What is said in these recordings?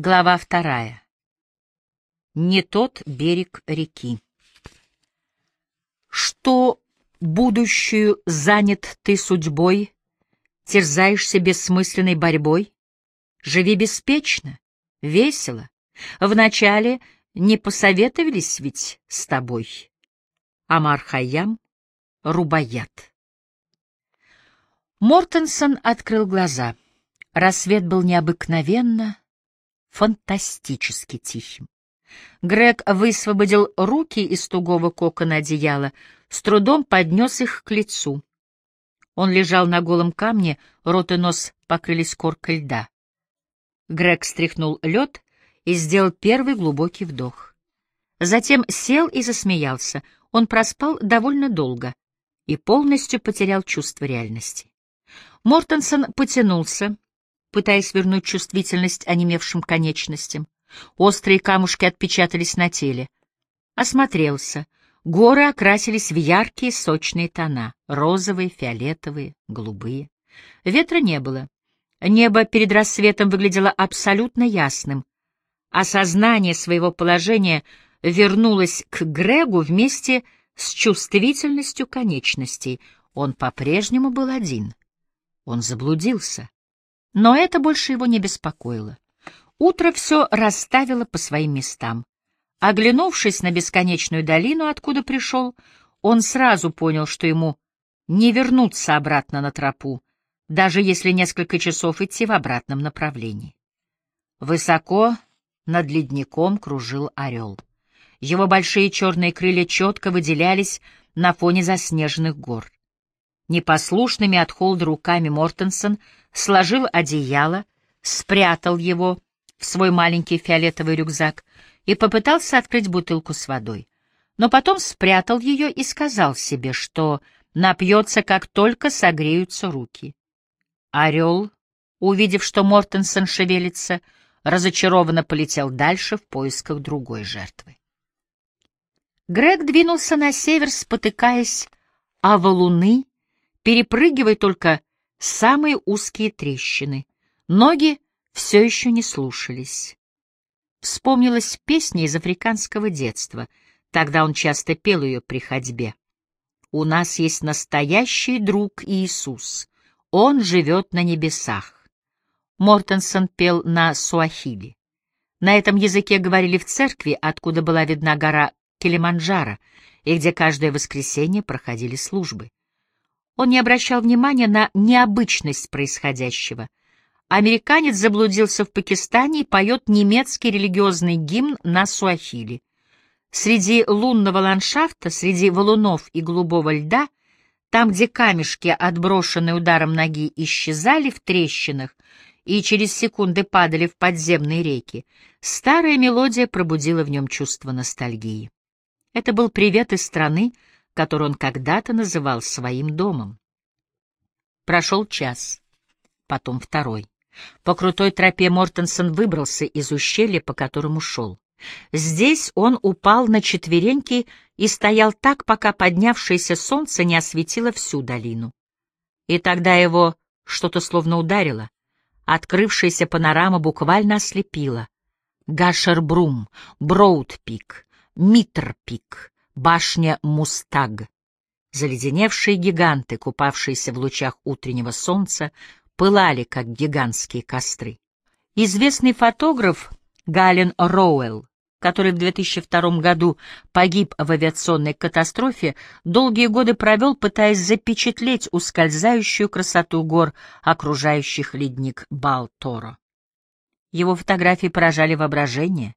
Глава вторая. Не тот берег реки. Что будущую занят ты судьбой, терзаешься бессмысленной борьбой? Живи беспечно, весело. Вначале не посоветовались ведь с тобой. Амар Хайям, Рубаят. Мортенсон открыл глаза. Рассвет был необыкновенно, фантастически тихим. Грег высвободил руки из тугого кокона одеяла, с трудом поднес их к лицу. Он лежал на голом камне, рот и нос покрылись коркой льда. Грег стряхнул лед и сделал первый глубокий вдох. Затем сел и засмеялся. Он проспал довольно долго и полностью потерял чувство реальности. Мортенсон потянулся, пытаясь вернуть чувствительность онемевшим конечностям. Острые камушки отпечатались на теле. Осмотрелся. Горы окрасились в яркие сочные тона — розовые, фиолетовые, голубые. Ветра не было. Небо перед рассветом выглядело абсолютно ясным. Осознание своего положения вернулось к Грегу вместе с чувствительностью конечностей. Он по-прежнему был один. Он заблудился. Но это больше его не беспокоило. Утро все расставило по своим местам. Оглянувшись на бесконечную долину, откуда пришел, он сразу понял, что ему не вернуться обратно на тропу, даже если несколько часов идти в обратном направлении. Высоко над ледником кружил орел. Его большие черные крылья четко выделялись на фоне заснеженных гор. Непослушными от холода руками Мортенсон сложил одеяло, спрятал его в свой маленький фиолетовый рюкзак и попытался открыть бутылку с водой. Но потом спрятал ее и сказал себе, что напьется, как только согреются руки. Орел, увидев, что Мортенсон шевелится, разочарованно полетел дальше в поисках другой жертвы. Грег двинулся на север, спотыкаясь о валуны, перепрыгивая только самые узкие трещины. Ноги все еще не слушались. Вспомнилась песня из африканского детства. Тогда он часто пел ее при ходьбе. «У нас есть настоящий друг Иисус. Он живет на небесах». Мортенсон пел на суахили. На этом языке говорили в церкви, откуда была видна гора Килиманджаро, и где каждое воскресенье проходили службы. Он не обращал внимания на необычность происходящего. Американец заблудился в Пакистане и поет немецкий религиозный гимн на суахили. Среди лунного ландшафта, среди валунов и голубого льда, там, где камешки, отброшенные ударом ноги, исчезали в трещинах и через секунды падали в подземные реки, старая мелодия пробудила в нем чувство ностальгии. Это был привет из страны, которую он когда-то называл своим домом. Прошел час, потом второй. По крутой тропе Мортенсон выбрался из ущелья, по которому шел. Здесь он упал на четвереньки и стоял так, пока поднявшееся солнце не осветило всю долину. И тогда его что-то словно ударило. Открывшаяся панорама буквально ослепила. Гашербрум, Броудпик, Митрпик, башня Мустаг. Заледеневшие гиганты, купавшиеся в лучах утреннего солнца, пылали, как гигантские костры. Известный фотограф Гален Роуэлл, который в 2002 году погиб в авиационной катастрофе, долгие годы провел, пытаясь запечатлеть ускользающую красоту гор, окружающих ледник Балторо. Его фотографии поражали воображение,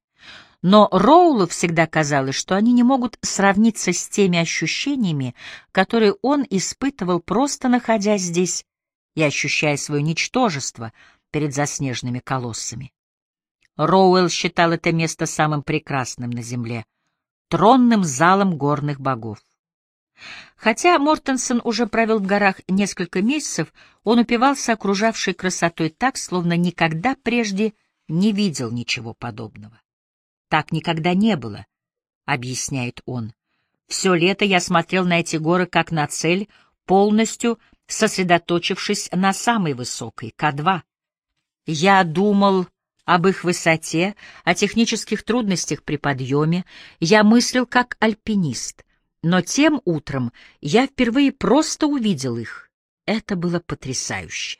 но Роулу всегда казалось, что они не могут сравниться с теми ощущениями, которые он испытывал, просто находясь здесь и ощущая свое ничтожество перед заснеженными колоссами. Роуэлл считал это место самым прекрасным на земле, тронным залом горных богов. Хотя Мортенсон уже провел в горах несколько месяцев, он упивался окружавшей красотой так, словно никогда прежде не видел ничего подобного. Так никогда не было, — объясняет он. Все лето я смотрел на эти горы как на цель, полностью сосредоточившись на самой высокой, К2. Я думал об их высоте, о технических трудностях при подъеме, я мыслил как альпинист, но тем утром я впервые просто увидел их. Это было потрясающе.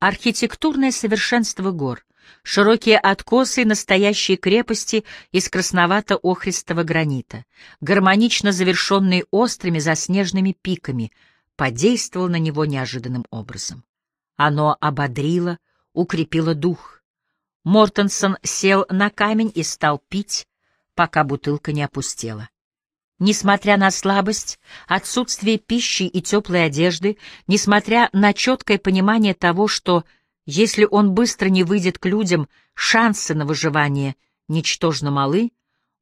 Архитектурное совершенство гор, широкие откосы и настоящие крепости из красновато-охристого гранита, гармонично завершенные острыми заснеженными пиками, подействовало на него неожиданным образом. Оно ободрило, укрепило дух. Мортенсон сел на камень и стал пить, пока бутылка не опустела. Несмотря на слабость, отсутствие пищи и теплой одежды, несмотря на четкое понимание того, что, если он быстро не выйдет к людям, шансы на выживание ничтожно малы,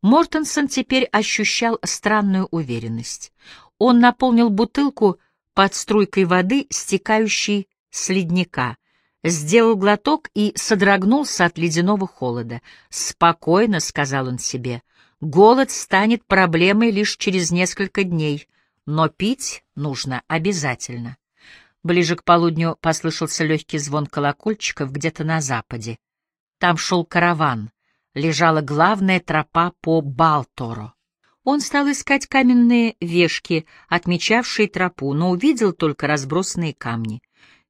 Мортенсон теперь ощущал странную уверенность. Он наполнил бутылку под струйкой воды, стекающей с ледника, сделал глоток и содрогнулся от ледяного холода. «Спокойно», — сказал он себе, — «голод станет проблемой лишь через несколько дней, но пить нужно обязательно». Ближе к полудню послышался легкий звон колокольчиков где-то на западе. Там шел караван, лежала главная тропа по Балторо. Он стал искать каменные вешки, отмечавшие тропу, но увидел только разбросанные камни.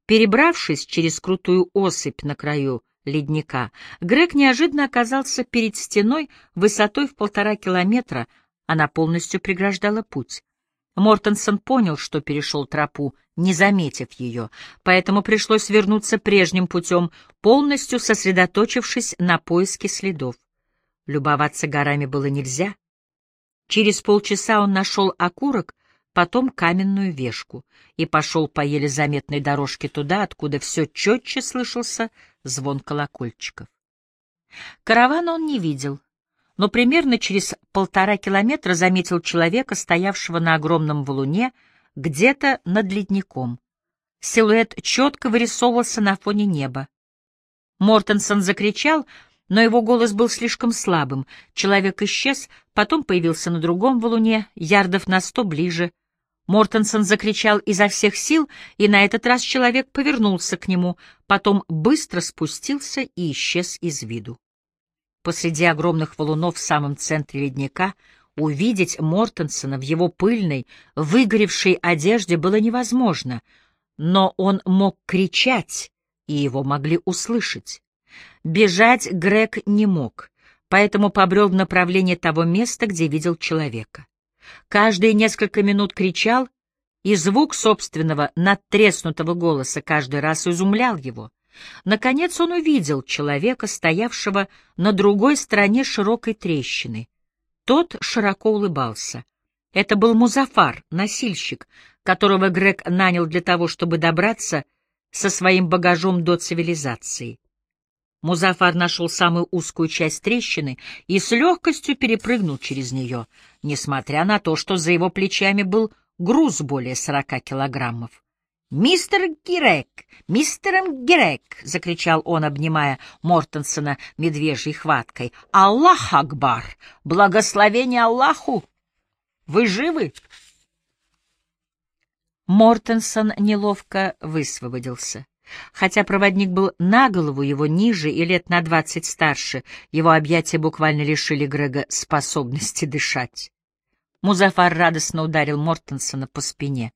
Перебравшись через крутую осыпь на краю ледника, Грег неожиданно оказался перед стеной высотой в полтора километра, она полностью преграждала путь. Мортенсон понял, что перешел тропу, не заметив ее, поэтому пришлось вернуться прежним путем, полностью сосредоточившись на поиске следов. Любоваться горами было нельзя. Через полчаса он нашел окурок потом каменную вешку и пошел по еле заметной дорожке туда, откуда все четче слышался звон колокольчиков. Караван он не видел, но примерно через полтора километра заметил человека, стоявшего на огромном валуне, где-то над ледником. Силуэт четко вырисовывался на фоне неба. Мортенсон закричал, но его голос был слишком слабым. Человек исчез, потом появился на другом валуне, ярдов на сто ближе — Мортенсон закричал изо всех сил, и на этот раз человек повернулся к нему, потом быстро спустился и исчез из виду. Посреди огромных валунов в самом центре ледника увидеть Мортенсона в его пыльной, выгоревшей одежде было невозможно, но он мог кричать, и его могли услышать. Бежать Грег не мог, поэтому побрел в направлении того места, где видел человека. Каждые несколько минут кричал, и звук собственного надтреснутого голоса каждый раз изумлял его. Наконец он увидел человека, стоявшего на другой стороне широкой трещины. Тот широко улыбался. Это был Музафар, носильщик, которого Грег нанял для того, чтобы добраться со своим багажом до цивилизации. Музафар нашел самую узкую часть трещины и с легкостью перепрыгнул через нее, несмотря на то, что за его плечами был груз более сорока килограммов. «Мистер Гирек! Мистер Гирек!» — закричал он, обнимая Мортенсона медвежьей хваткой. «Аллах Акбар! Благословение Аллаху! Вы живы?» Мортенсон неловко высвободился. Хотя проводник был на голову его ниже и лет на двадцать старше, его объятия буквально лишили Грега способности дышать. Музафар радостно ударил Мортенсона по спине.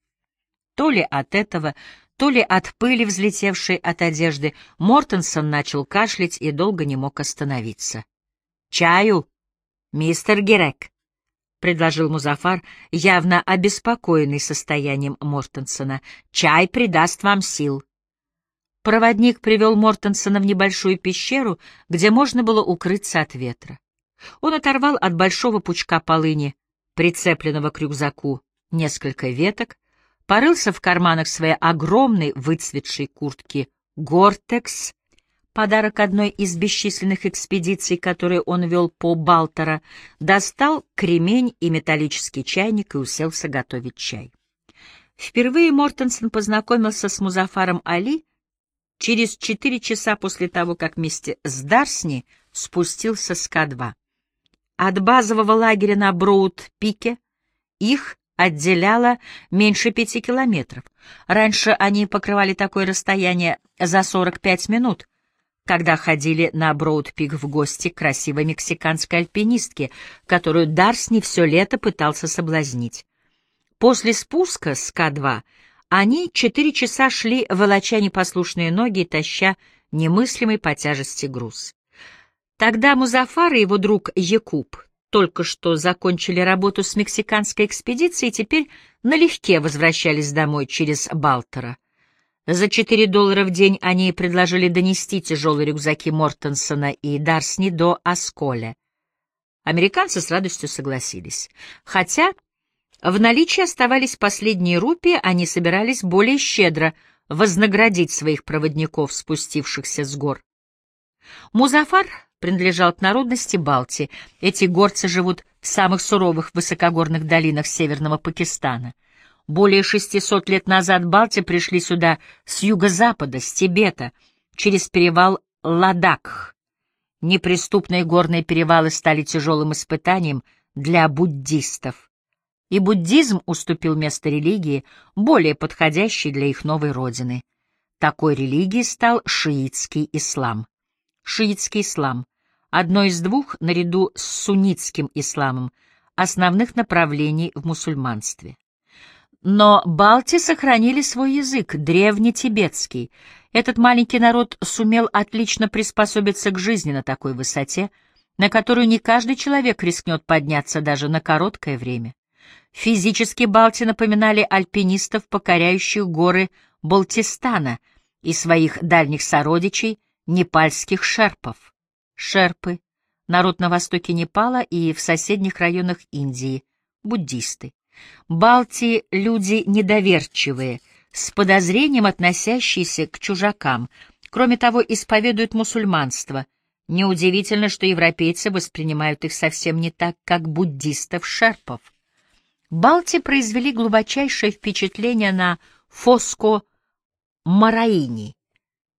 То ли от этого, то ли от пыли, взлетевшей от одежды, Мортенсон начал кашлять и долго не мог остановиться. «Чаю, мистер Герек», — предложил Музафар, явно обеспокоенный состоянием Мортенсона. «Чай придаст вам сил». Проводник привел Мортенсона в небольшую пещеру, где можно было укрыться от ветра. Он оторвал от большого пучка полыни, прицепленного к рюкзаку, несколько веток, порылся в карманах своей огромной выцветшей куртки «Гортекс», подарок одной из бесчисленных экспедиций, которые он вел по Балтера, достал кремень и металлический чайник и уселся готовить чай. Впервые Мортенсон познакомился с Музафаром Али через четыре часа после того, как вместе с Дарсни спустился с К-2. От базового лагеря на Броуд-Пике их отделяло меньше пяти километров. Раньше они покрывали такое расстояние за 45 минут. когда ходили на Броуд-Пик в гости к красивой мексиканской альпинистке, которую Дарсни все лето пытался соблазнить. После спуска с К-2 они четыре часа шли, волоча непослушные ноги и таща немыслимый по тяжести груз. Тогда Музафар и его друг Якуб только что закончили работу с мексиканской экспедицией и теперь налегке возвращались домой через Балтера. За четыре доллара в день они предложили донести тяжелые рюкзаки Мортенсона и Дарсни до Асколя. Американцы с радостью согласились. Хотя в наличии оставались последние рупии, они собирались более щедро вознаградить своих проводников, спустившихся с гор. Музафар принадлежал к народности Балти. Эти горцы живут в самых суровых высокогорных долинах северного Пакистана. Более 600 лет назад Балти пришли сюда с юго-запада, с Тибета, через перевал Ладакх. Неприступные горные перевалы стали тяжелым испытанием для буддистов. И буддизм уступил место религии, более подходящей для их новой родины. Такой религией стал шиитский ислам. Шиитский ислам — одно из двух, наряду с суннитским исламом, основных направлений в мусульманстве. Но балти сохранили свой язык, древнетибетский. Этот маленький народ сумел отлично приспособиться к жизни на такой высоте, на которую не каждый человек рискнет подняться даже на короткое время. Физически балти напоминали альпинистов, покоряющих горы Балтистана и своих дальних сородичей, непальских шерпов. Шерпы — народ на востоке Непала и в соседних районах Индии, буддисты. Балти — люди недоверчивые, с подозрением относящиеся к чужакам, кроме того, исповедуют мусульманство. Неудивительно, что европейцы воспринимают их совсем не так, как буддистов-шерпов. Балти произвели глубочайшее впечатление на Фоско Мараини,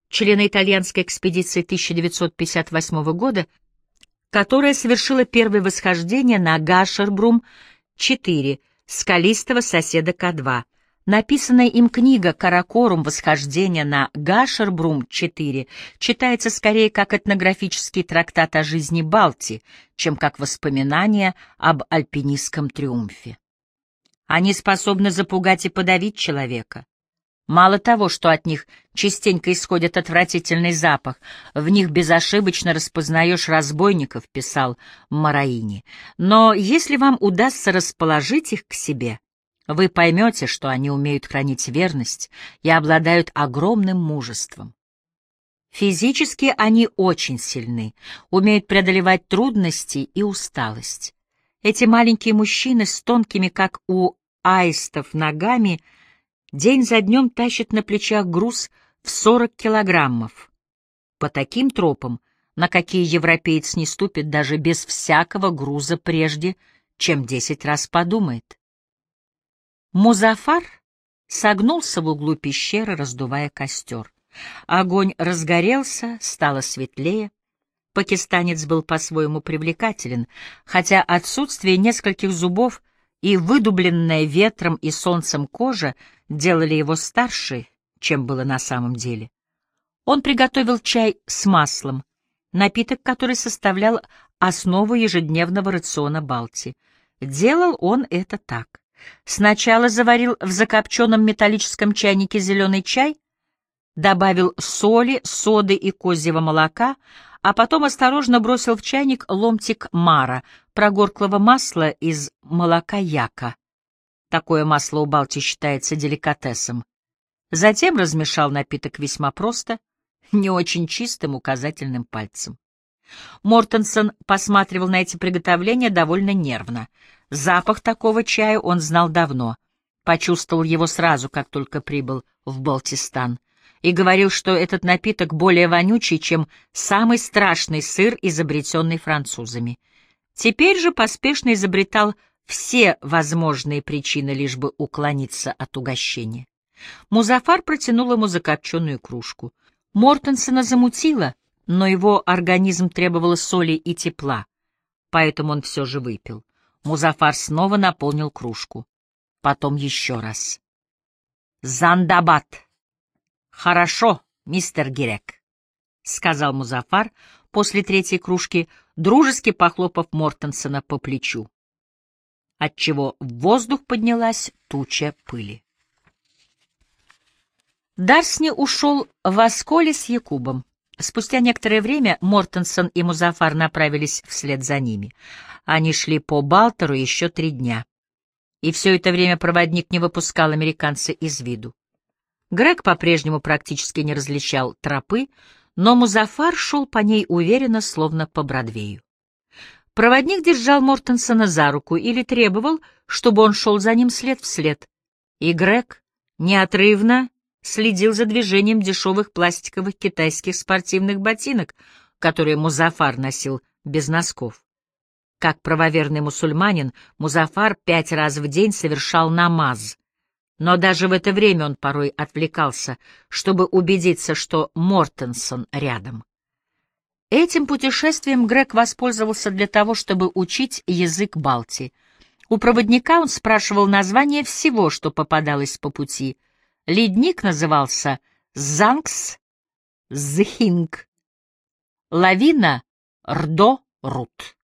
члена итальянской экспедиции 1958 года, которая совершила первое восхождение на Гашербрум-4, скалистого соседа К2. Написанная им книга «Каракорум. Восхождение на Гашербрум-4» читается скорее как этнографический трактат о жизни Балти, чем как воспоминание об альпинистском триумфе. Они способны запугать и подавить человека. Мало того, что от них частенько исходит отвратительный запах, в них безошибочно распознаешь разбойников, писал Мараини. Но если вам удастся расположить их к себе, вы поймете, что они умеют хранить верность и обладают огромным мужеством. Физически они очень сильны, умеют преодолевать трудности и усталость. Эти маленькие мужчины с тонкими, как у аистов, ногами — день за днем тащит на плечах груз в 40 килограммов. По таким тропам, на какие европеец не ступит даже без всякого груза прежде, чем десять раз подумает. Музафар согнулся в углу пещеры, раздувая костер. Огонь разгорелся, стало светлее. Пакистанец был по-своему привлекателен, хотя отсутствие нескольких зубов и выдубленная ветром и солнцем кожа делали его старше, чем было на самом деле. Он приготовил чай с маслом, напиток, который составлял основу ежедневного рациона Балти. Делал он это так. Сначала заварил в закопченном металлическом чайнике зеленый чай, добавил соли, соды и козьего молока, а потом осторожно бросил в чайник ломтик мара, прогорклого масла из молока яка. Такое масло у Балти считается деликатесом. Затем размешал напиток весьма просто, не очень чистым указательным пальцем. Мортенсон посматривал на эти приготовления довольно нервно. Запах такого чая он знал давно, почувствовал его сразу, как только прибыл в Балтистан, и говорил, что этот напиток более вонючий, чем самый страшный сыр, изобретенный французами. Теперь же поспешно изобретал все возможные причины, лишь бы уклониться от угощения. Музафар протянул ему закопченную кружку. Мортенсона замутило, но его организм требовал соли и тепла, поэтому он все же выпил. Музафар снова наполнил кружку. Потом еще раз. «Зандабад!» «Хорошо, мистер Гирек», сказал Музафар после третьей кружки, дружески похлопав Мортенсона по плечу, отчего в воздух поднялась туча пыли. Дарсни ушел в Осколе с Якубом. Спустя некоторое время Мортенсон и Музафар направились вслед за ними. Они шли по Балтеру еще три дня. И все это время проводник не выпускал американца из виду. Грег по-прежнему практически не различал тропы, но Музафар шел по ней уверенно, словно по Бродвею. Проводник держал Мортенсона за руку или требовал, чтобы он шел за ним след в след. И Грег неотрывно следил за движением дешевых пластиковых китайских спортивных ботинок, которые Музафар носил без носков. Как правоверный мусульманин, Музафар пять раз в день совершал намаз. Но даже в это время он порой отвлекался, чтобы убедиться, что Мортенсон рядом. Этим путешествием Грег воспользовался для того, чтобы учить язык Балтии. У проводника он спрашивал название всего, что попадалось по пути. Ледник назывался Зангс Зхинг, лавина Рдо-Рут.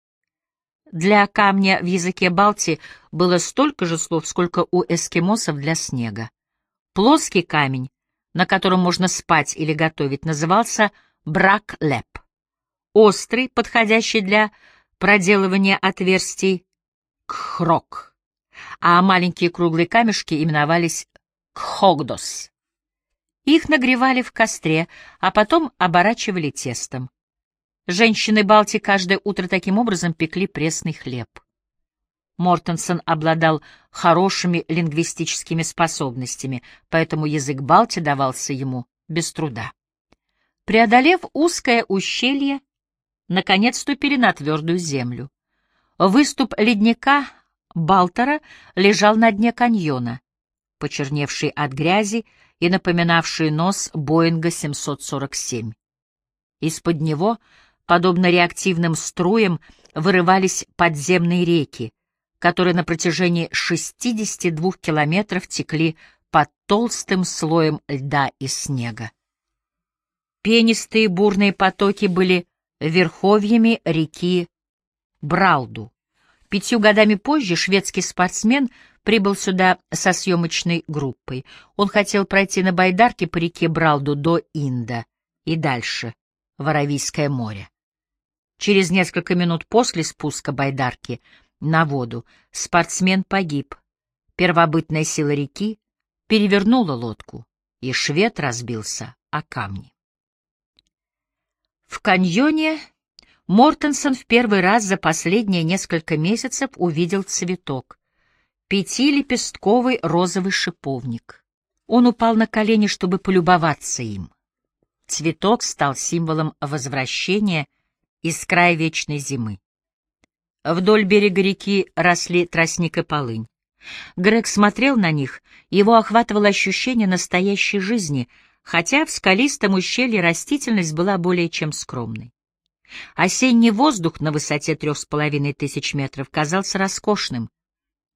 Для камня в языке Балтии было столько же слов, сколько у эскимосов для снега. Плоский камень, на котором можно спать или готовить, назывался браклеп. Острый, подходящий для проделывания отверстий, кхрок, а маленькие круглые камешки именовались кхогдос. Их нагревали в костре, а потом оборачивали тестом. Женщины Балти каждое утро таким образом пекли пресный хлеб. Мортенсон обладал хорошими лингвистическими способностями, поэтому язык Балти давался ему без труда. Преодолев узкое ущелье, наконец ступили на твердую землю. Выступ ледника Балтера лежал на дне каньона, почерневший от грязи и напоминавший нос Боинга 747. Из-под него Подобно реактивным струям вырывались подземные реки, которые на протяжении 62 километров текли под толстым слоем льда и снега. Пенистые бурные потоки были верховьями реки Бралду. Пятью годами позже шведский спортсмен прибыл сюда со съемочной группой. Он хотел пройти на байдарке по реке Бралду до Инда и дальше, в Аравийское море. Через несколько минут после спуска байдарки на воду спортсмен погиб. Первобытная сила реки перевернула лодку, и швед разбился о камни. В каньоне Мортенсон в первый раз за последние несколько месяцев увидел цветок — пятилепестковый розовый шиповник. Он упал на колени, чтобы полюбоваться им. Цветок стал символом возвращения — из края вечной зимы. Вдоль берега реки росли тростник и полынь. Грег смотрел на них, его охватывало ощущение настоящей жизни, хотя в скалистом ущелье растительность была более чем скромной. Осенний воздух на высоте трех с половиной тысяч метров казался роскошным.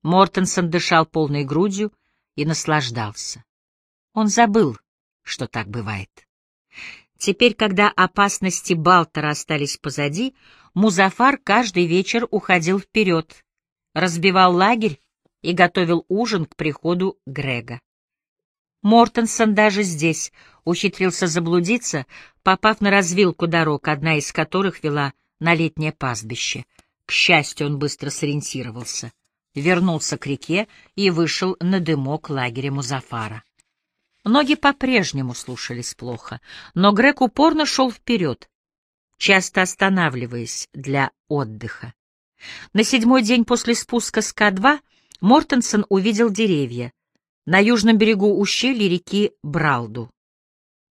Мортенсон дышал полной грудью и наслаждался. Он забыл, что так бывает. Теперь, когда опасности Балтера остались позади, Музафар каждый вечер уходил вперед, разбивал лагерь и готовил ужин к приходу Грега. Мортенсон даже здесь ухитрился заблудиться, попав на развилку дорог, одна из которых вела на летнее пастбище. К счастью, он быстро сориентировался, вернулся к реке и вышел на дымок лагеря Музафара. Ноги по-прежнему слушались плохо, но Грег упорно шел вперед, часто останавливаясь для отдыха. На седьмой день после спуска с К-2 Мортенсон увидел деревья на южном берегу ущелья реки Бралду.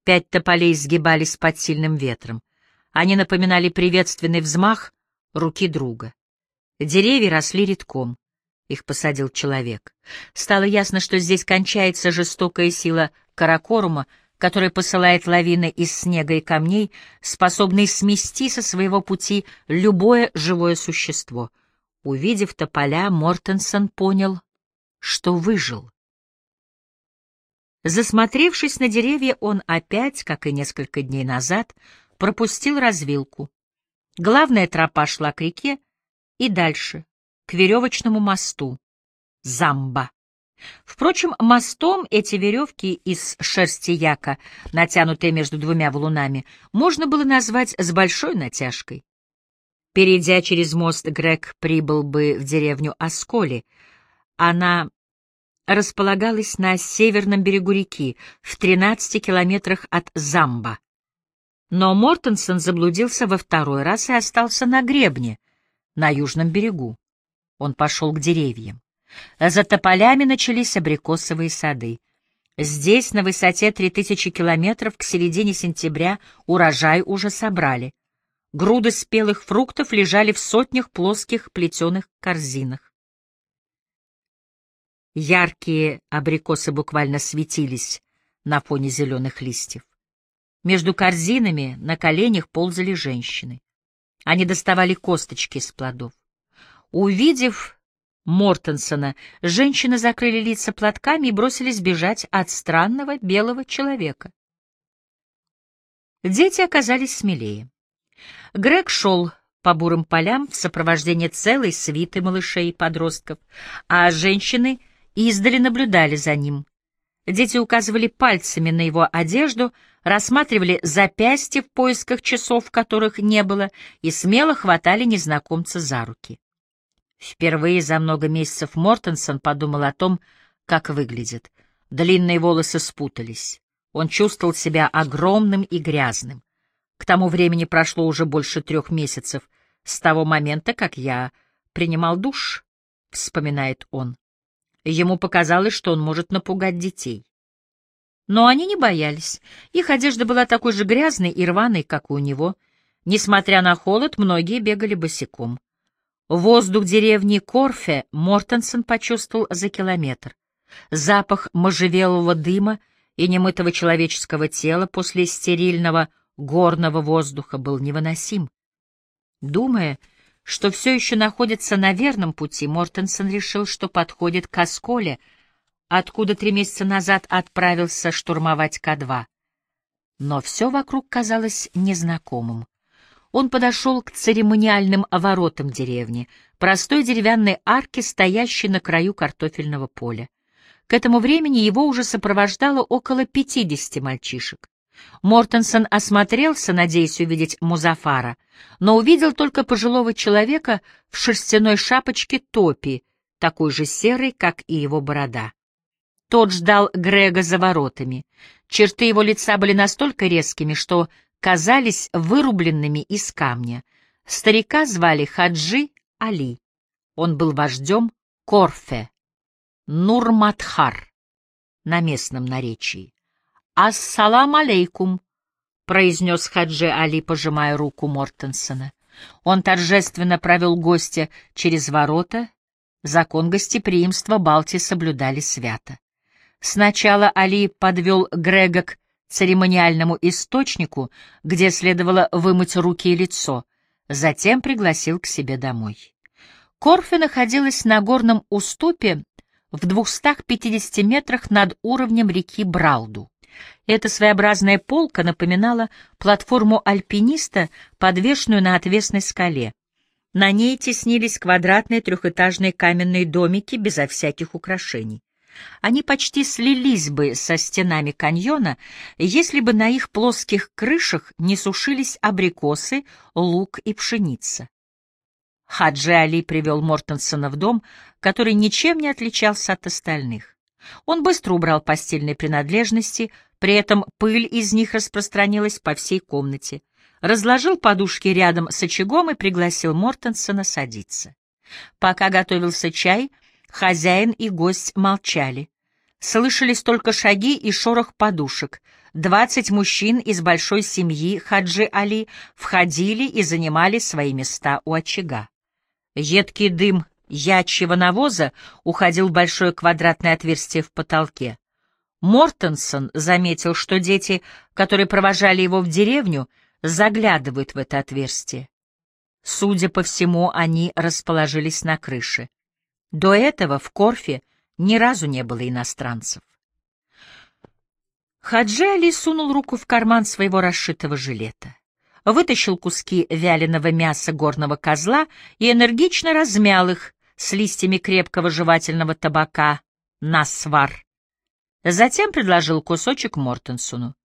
Пять тополей сгибались под сильным ветром. Они напоминали приветственный взмах руки друга. Деревья росли редком. Их посадил человек. Стало ясно, что здесь кончается жестокая сила Каракорума, который посылает лавины из снега и камней, способные смести со своего пути любое живое существо. Увидев тополя, Мортенсон понял, что выжил. Засмотревшись на деревья, он опять, как и несколько дней назад, пропустил развилку. Главная тропа шла к реке и дальше, к веревочному мосту. Замба. Впрочем, мостом эти веревки из шерсти яка, натянутые между двумя валунами, можно было назвать с большой натяжкой. Перейдя через мост, Грег прибыл бы в деревню Осколи. Она располагалась на северном берегу реки, в 13 километрах от Замба. Но Мортенсон заблудился во второй раз и остался на гребне, на южном берегу. Он пошел к деревьям. За тополями начались абрикосовые сады. Здесь, на высоте 3000 километров, к середине сентября урожай уже собрали. Груды спелых фруктов лежали в сотнях плоских плетеных корзинах. Яркие абрикосы буквально светились на фоне зеленых листьев. Между корзинами на коленях ползали женщины. Они доставали косточки из плодов. Увидев Мортенсона, женщины закрыли лица платками и бросились бежать от странного белого человека. Дети оказались смелее. Грег шел по бурым полям в сопровождении целой свиты малышей и подростков, а женщины — издали наблюдали за ним. Дети указывали пальцами на его одежду, рассматривали запястья в поисках часов, которых не было, и смело хватали незнакомца за руки. Впервые за много месяцев Мортенсон подумал о том, как выглядит. Длинные волосы спутались. Он чувствовал себя огромным и грязным. К тому времени прошло уже больше трех месяцев с того момента, как я принимал душ, — вспоминает он. Ему показалось, что он может напугать детей. Но они не боялись. Их одежда была такой же грязной и рваной, как и у него. Несмотря на холод, многие бегали босиком. Воздух деревни Корфе Мортенсон почувствовал за километр. Запах можжевелого дыма и немытого человеческого тела после стерильного горного воздуха был невыносим. Думая, что все еще находится на верном пути, Мортенсон решил, что подходит к Осколе, откуда три месяца назад отправился штурмовать К-2. Но все вокруг казалось незнакомым. Он подошел к церемониальным воротам деревни, простой деревянной арке, стоящей на краю картофельного поля. К этому времени его уже сопровождало около пятидесяти мальчишек. Мортенсон осмотрелся, надеясь увидеть Музафара, но увидел только пожилого человека в шерстяной шапочке топи, такой же серой, как и его борода. Тот ждал Грега за воротами. Черты его лица были настолько резкими, что казались вырубленными из камня. Старика звали Хаджи Али. Он был вождем Корфе, Нурматхар на местном наречии. «Ассалам алейкум», — произнес Хаджи Али, пожимая руку Мортенсона. Он торжественно провел гостя через ворота. Закон гостеприимства Балти соблюдали свято. Сначала Али подвел Грега к церемониальному источнику, где следовало вымыть руки и лицо, затем пригласил к себе домой. Корфе находилась на горном уступе в 250 метрах над уровнем реки Бралду. Эта своеобразная полка напоминала платформу альпиниста, подвешенную на отвесной скале. На ней теснились квадратные трехэтажные каменные домики безо всяких украшений. Они почти слились бы со стенами каньона, если бы на их плоских крышах не сушились абрикосы, лук и пшеница. Хаджи Али привел Мортенсона в дом, который ничем не отличался от остальных. Он быстро убрал постельные принадлежности, при этом пыль из них распространилась по всей комнате. Разложил подушки рядом с очагом и пригласил Мортенсона садиться. Пока готовился чай, хозяин и гость молчали. Слышались только шаги и шорох подушек. Двадцать мужчин из большой семьи Хаджи Али входили и занимали свои места у очага. Едкий дым ячьего навоза уходил в большое квадратное отверстие в потолке. Мортенсон заметил, что дети, которые провожали его в деревню, заглядывают в это отверстие. Судя по всему, они расположились на крыше. До этого в Корфе ни разу не было иностранцев. Хаджи Али сунул руку в карман своего расшитого жилета. вытащил куски вяленого мяса горного козла и энергично размял их с листьями крепкого жевательного табака на свар. Затем предложил кусочек Мортенсону.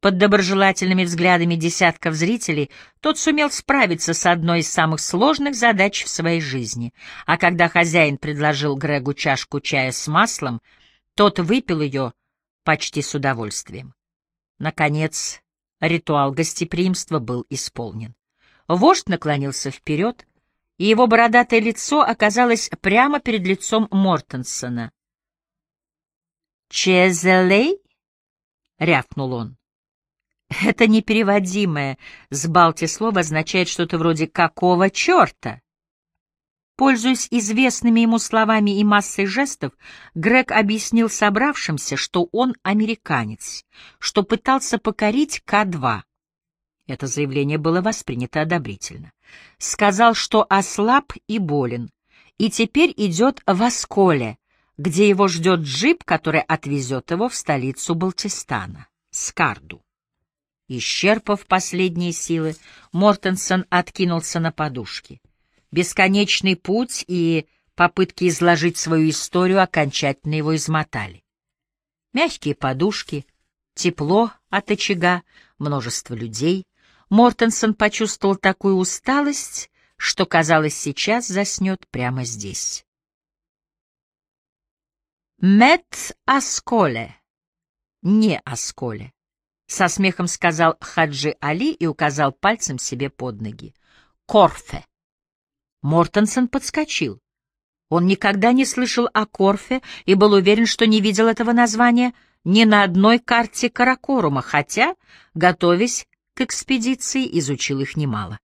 Под доброжелательными взглядами десятков зрителей тот сумел справиться с одной из самых сложных задач в своей жизни, а когда хозяин предложил Грегу чашку чая с маслом, тот выпил ее почти с удовольствием. Наконец, ритуал гостеприимства был исполнен. Вождь наклонился вперед, и его бородатое лицо оказалось прямо перед лицом Мортенсона. «Чезелей?» — рявкнул он. Это непереводимое с Балти слово означает что-то вроде «какого черта?». Пользуясь известными ему словами и массой жестов, Грег объяснил собравшимся, что он американец, что пытался покорить К-2. Это заявление было воспринято одобрительно. Сказал, что ослаб и болен, и теперь идет в Осколе, где его ждет джип, который отвезет его в столицу Балтистана, Скарду. Исчерпав последние силы, Мортенсон откинулся на подушки. Бесконечный путь и попытки изложить свою историю окончательно его измотали. Мягкие подушки, тепло от очага, множество людей. Мортенсон почувствовал такую усталость, что, казалось, сейчас заснет прямо здесь. Мет Асколе. Не Асколе. Со смехом сказал Хаджи Али и указал пальцем себе под ноги. Корфе. Мортенсон подскочил. Он никогда не слышал о Корфе и был уверен, что не видел этого названия ни на одной карте Каракорума, хотя, готовясь к экспедиции, изучил их немало.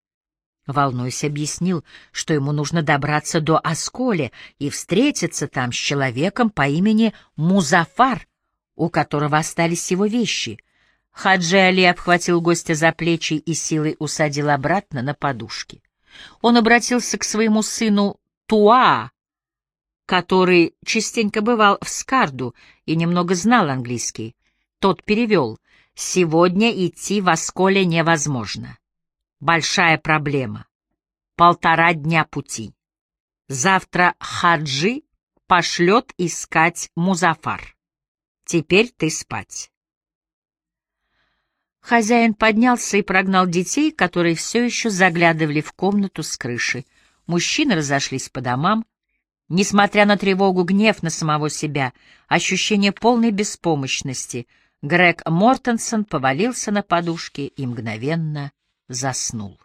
Волнуясь, объяснил, что ему нужно добраться до Осколи и встретиться там с человеком по имени Музафар, у которого остались его вещи, Хаджи Али обхватил гостя за плечи и силой усадил обратно на подушки. Он обратился к своему сыну Туа, который частенько бывал в Скарду и немного знал английский. Тот перевел «Сегодня идти в Осколе невозможно. Большая проблема. Полтора дня пути. Завтра Хаджи пошлет искать Музафар. Теперь ты спать». Хозяин поднялся и прогнал детей, которые все еще заглядывали в комнату с крыши. Мужчины разошлись по домам. Несмотря на тревогу, гнев на самого себя, ощущение полной беспомощности, Грег Мортенсон повалился на подушке и мгновенно заснул.